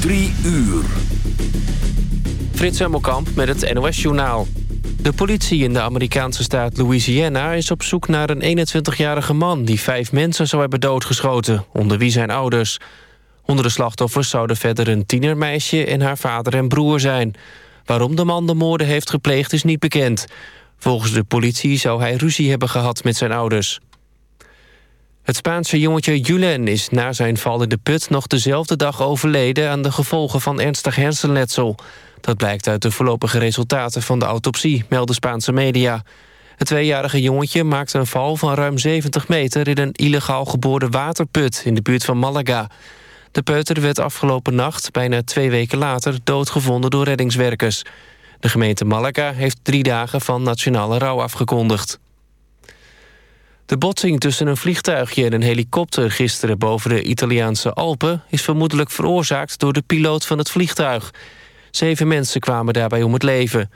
Drie uur. Frits Hemmelkamp met het NOS-journaal. De politie in de Amerikaanse staat Louisiana is op zoek naar een 21-jarige man... die vijf mensen zou hebben doodgeschoten, onder wie zijn ouders. Onder de slachtoffers zouden verder een tienermeisje en haar vader en broer zijn. Waarom de man de moorden heeft gepleegd is niet bekend. Volgens de politie zou hij ruzie hebben gehad met zijn ouders. Het Spaanse jongetje Julen is na zijn val in de put... nog dezelfde dag overleden aan de gevolgen van ernstig hersenletsel. Dat blijkt uit de voorlopige resultaten van de autopsie, melden Spaanse media. Het tweejarige jongetje maakte een val van ruim 70 meter... in een illegaal geboorde waterput in de buurt van Malaga. De peuter werd afgelopen nacht, bijna twee weken later... doodgevonden door reddingswerkers. De gemeente Malaga heeft drie dagen van nationale rouw afgekondigd. De botsing tussen een vliegtuigje en een helikopter gisteren boven de Italiaanse Alpen... is vermoedelijk veroorzaakt door de piloot van het vliegtuig. Zeven mensen kwamen daarbij om het leven.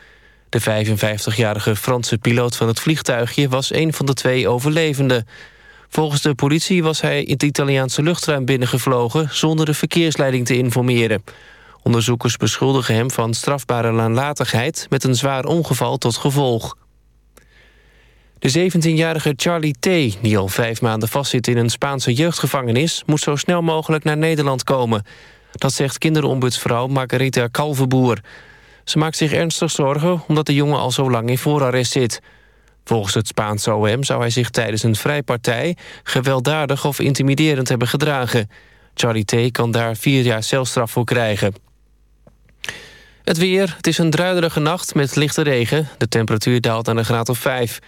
De 55-jarige Franse piloot van het vliegtuigje was een van de twee overlevenden. Volgens de politie was hij in het Italiaanse luchtruim binnengevlogen... zonder de verkeersleiding te informeren. Onderzoekers beschuldigen hem van strafbare nalatigheid... met een zwaar ongeval tot gevolg. De 17-jarige Charlie T., die al vijf maanden vastzit in een Spaanse jeugdgevangenis... moet zo snel mogelijk naar Nederland komen. Dat zegt kinderombudsvrouw Margarita Kalverboer. Ze maakt zich ernstig zorgen omdat de jongen al zo lang in voorarrest zit. Volgens het Spaanse OM zou hij zich tijdens een vrijpartij... gewelddadig of intimiderend hebben gedragen. Charlie T. kan daar vier jaar celstraf voor krijgen. Het weer. Het is een druiderige nacht met lichte regen. De temperatuur daalt aan een graad of 5.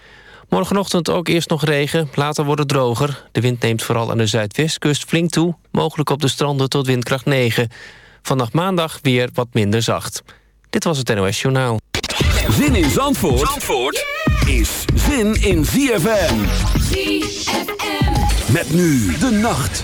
Morgenochtend ook eerst nog regen, later wordt het droger. De wind neemt vooral aan de zuidwestkust flink toe. Mogelijk op de stranden tot windkracht 9. Vannacht maandag weer wat minder zacht. Dit was het NOS Journaal. Zin in Zandvoort, Zandvoort is zin in ZFM. ZFM. Met nu de nacht.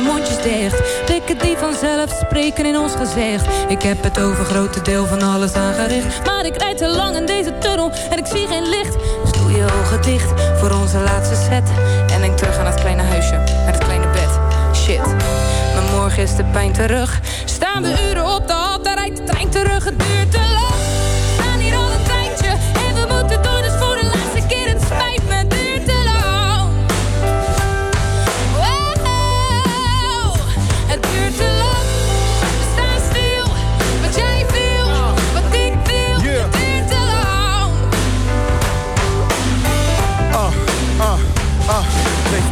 mondjes dicht. Blikken die vanzelf spreken in ons gezicht. Ik heb het over grote deel van alles aangericht. Maar ik rijd te lang in deze tunnel en ik zie geen licht. Dus doe je ogen dicht voor onze laatste set. En denk terug aan het kleine huisje, met het kleine bed. Shit, maar morgen is de pijn terug. Staan we uren op de hal, dan rijdt de trein terug. Het duurt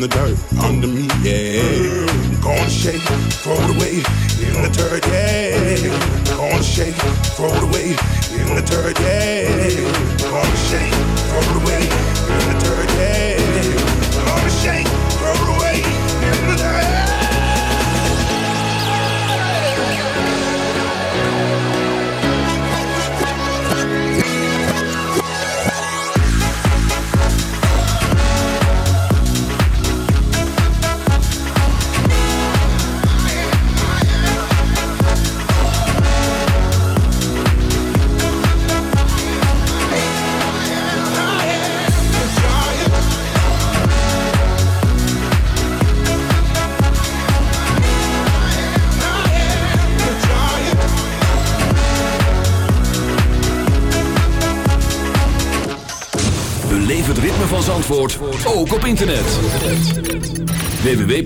The dirt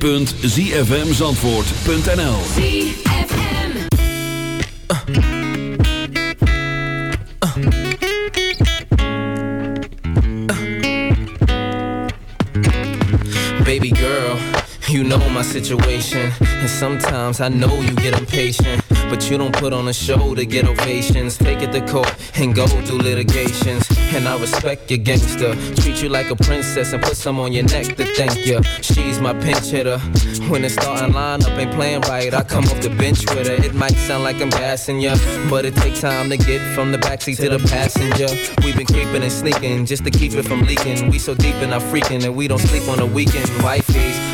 www.zfmzandvoort.nl Baby girl, you know my situation. And sometimes I know you get impatient. But you don't put on a show to get ovations. Take it to court and go through litigations. And I respect your gangster. Treat you like a princess and put some on your neck to thank you. She's my pinch hitter. When the starting lineup ain't playing right, I come off the bench with her. It might sound like I'm gassing ya, but it takes time to get from the backseat to the passenger. We've been creeping and sneaking just to keep it from leaking. We so deep in our freaking and we don't sleep on the weekend. Wifey's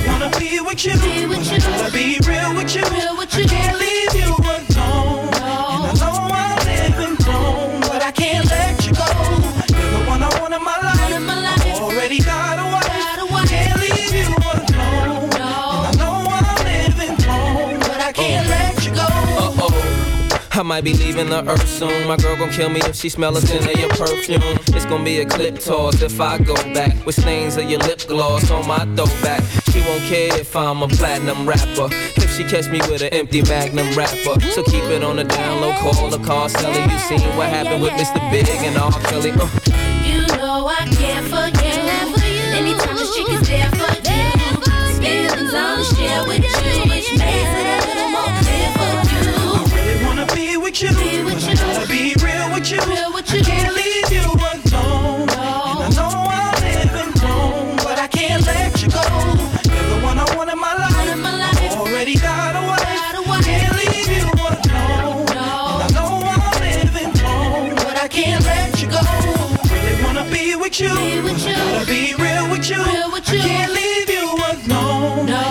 Really wanna be with you. Be with you. Wanna be real with you. Real with you. I can't leave you alone. And I know I'm living wrong, but I can't let you go. You're the one I want in my life. Already got a wife. Can't leave you alone. And I know I'm living wrong, but I can't let you go. Uh-oh. I might be leaving the earth soon. My girl gon' kill me if she smell a scent of your perfume. It's gon' be a clip toss if I go back with stains of your lip gloss on my throwback. She won't care if I'm a platinum rapper. If she catch me with an empty magnum wrapper. So keep it on the down low, call the car seller. You seen what happened with Mr. Big and R. Kelly. Uh. You know I care for you. Anytime a chick is there for you. Feelings I'll share with you, which makes it a little more clear for you. I really wanna be with you. Be with you. Wanna be real with you. Real with you. I can't leave you. Be with you. Wanna be real with you. Real with you. I can't leave you alone. And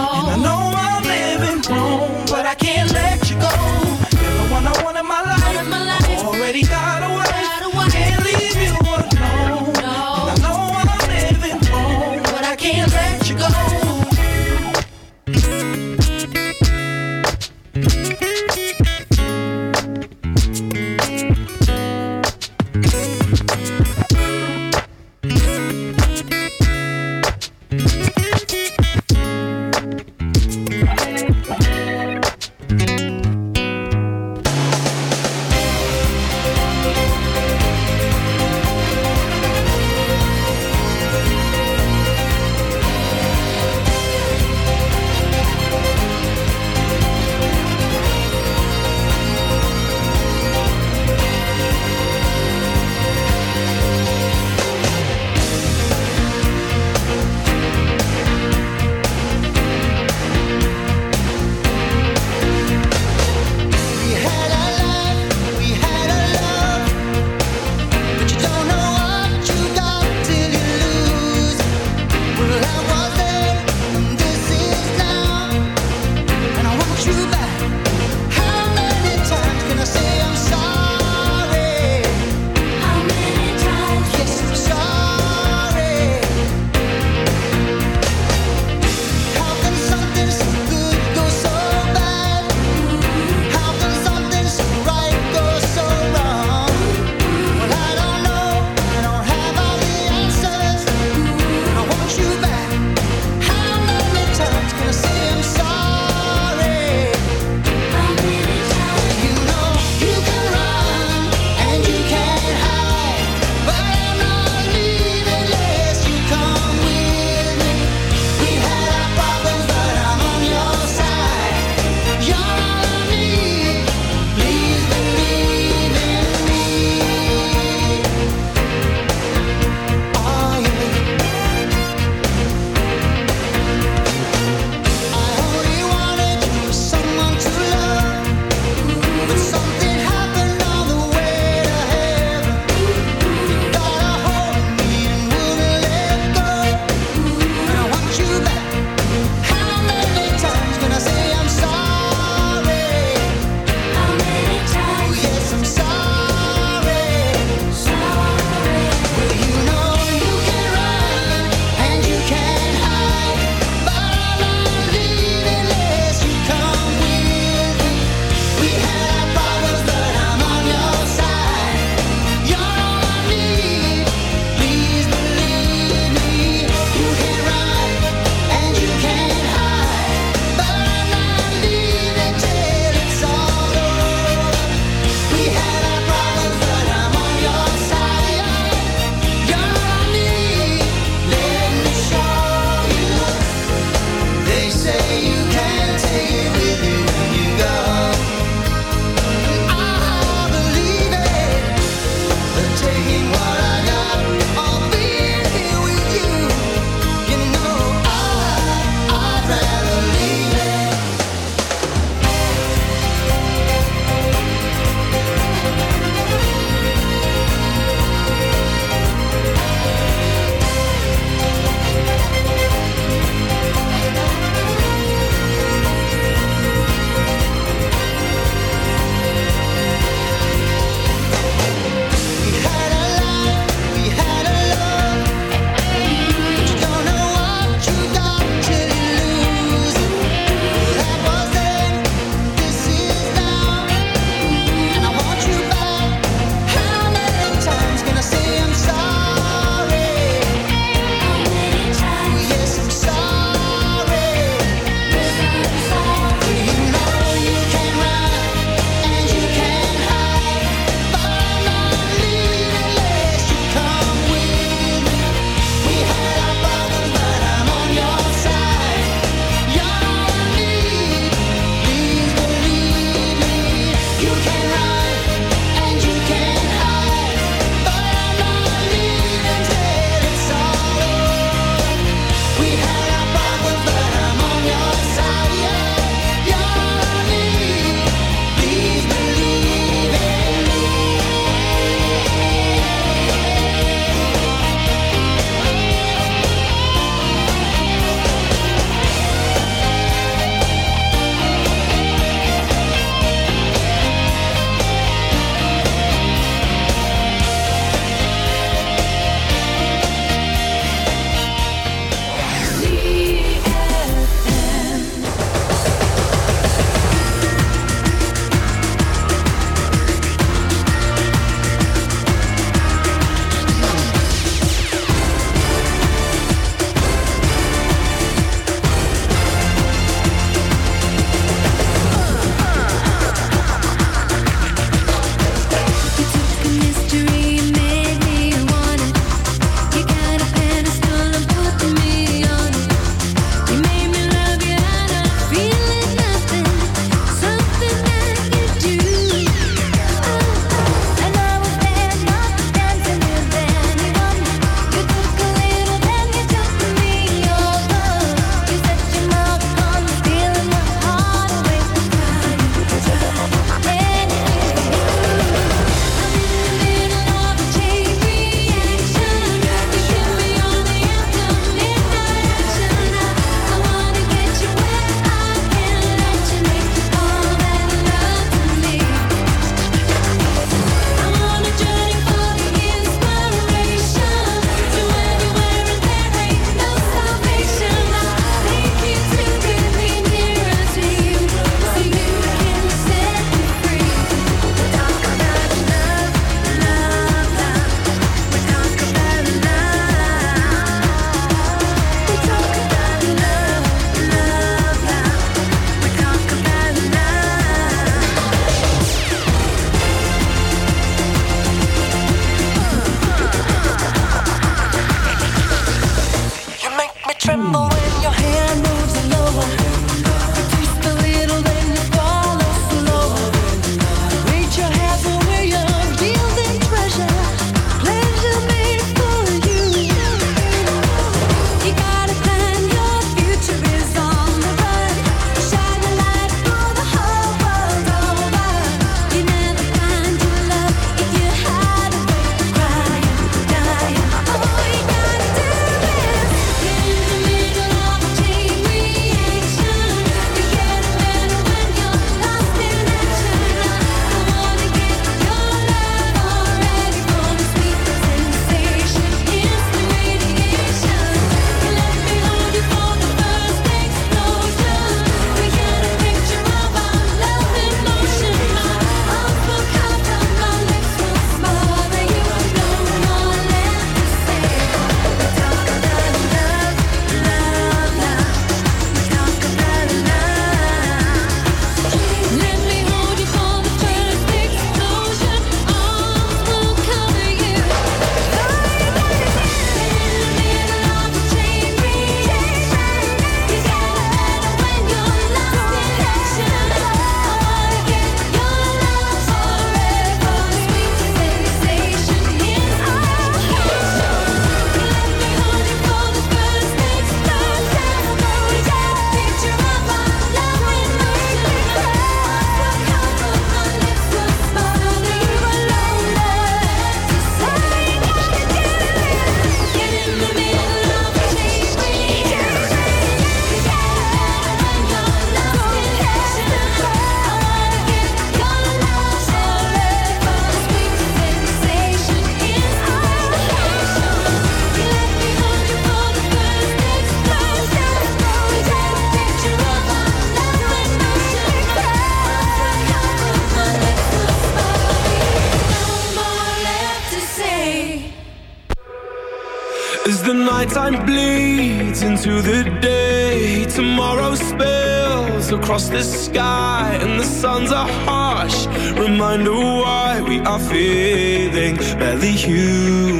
into the day. Tomorrow spills across the sky, and the suns are harsh. Reminder why we are feeling barely human.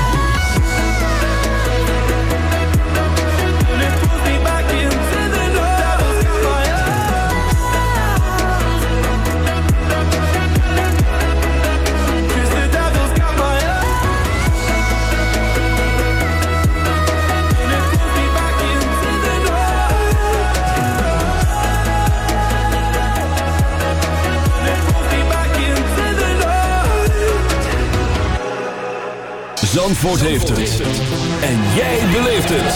Zandvoort heeft het. En jij beleeft het.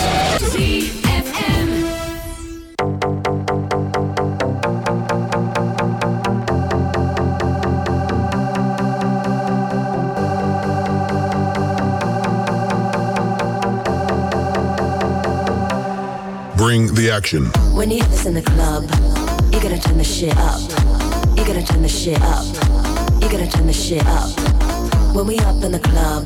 Bring the action. When you have this in the club, you gotta turn the shit up. You gotta turn the shit up. You gotta turn the shit up. When we up in the club,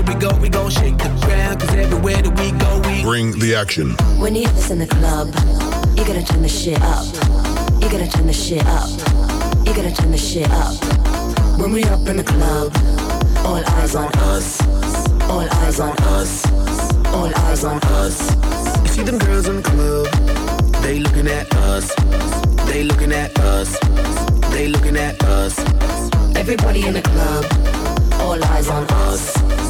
Here we go, we gon' shake the ground, cause everywhere that we go, we Bring the action. When you have this in the club, you gotta turn the shit up. You gotta turn the shit up. You gotta turn the shit up. When we up in the club, all eyes on us. All eyes on us. All eyes on us. You see them girls in the club, they looking at us. They looking at us. They looking at us. Everybody in the club, all eyes on us.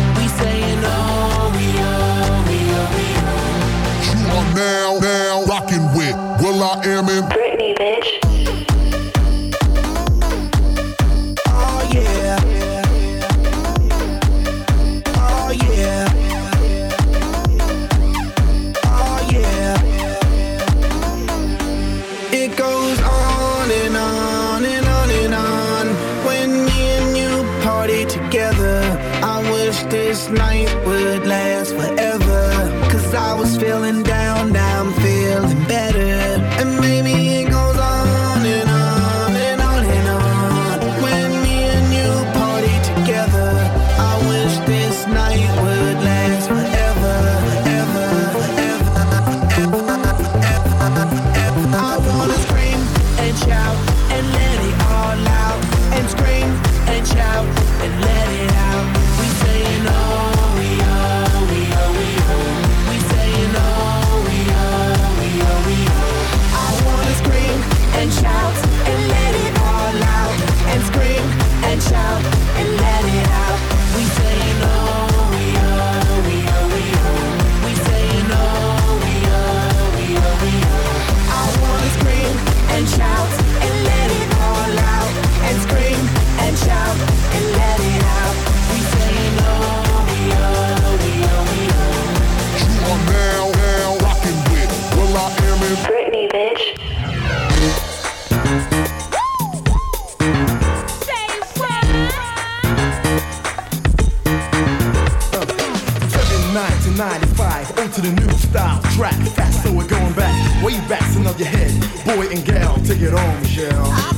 Now, now rocking with Will I Am in Britney, bitch. Oh yeah. Oh yeah. Oh track. Fast, so we're going back, way back, your head. Boy and gal, take it on, Michelle.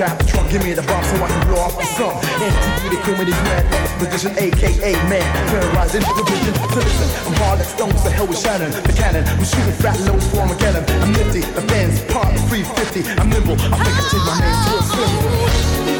Give me the bomb so I can blow off the sun. MTV, they call me the grand position, aka man. Terrorizing the vision. Listen, I'm hard stones, the hell with Shannon. The cannon, I'm shooting fat loads for Armageddon. I'm nifty, the fans part 350. I'm nimble, I think I change my name to a symbol.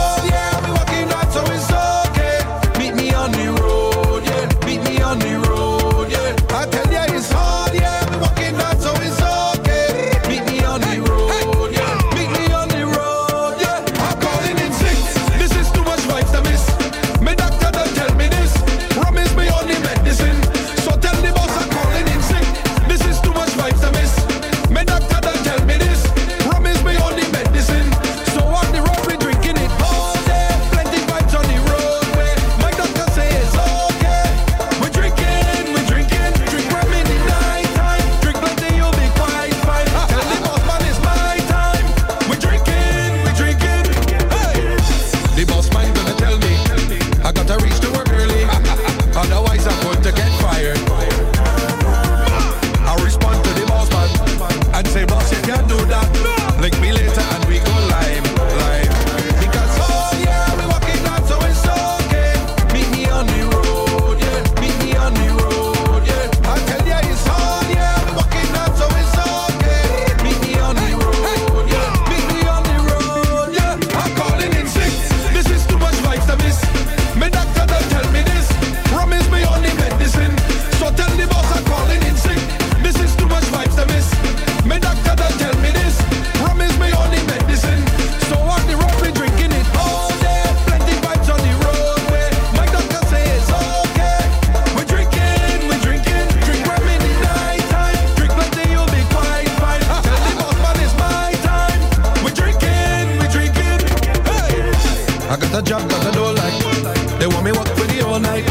Don't like. They want me walk for the night.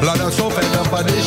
Blood and so fed up this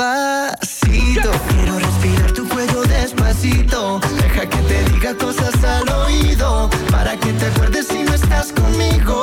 Despacito, quiero respirar tu cuello despacito. Deja que te diga cosas al oído para que te acuerdes si no estás conmigo.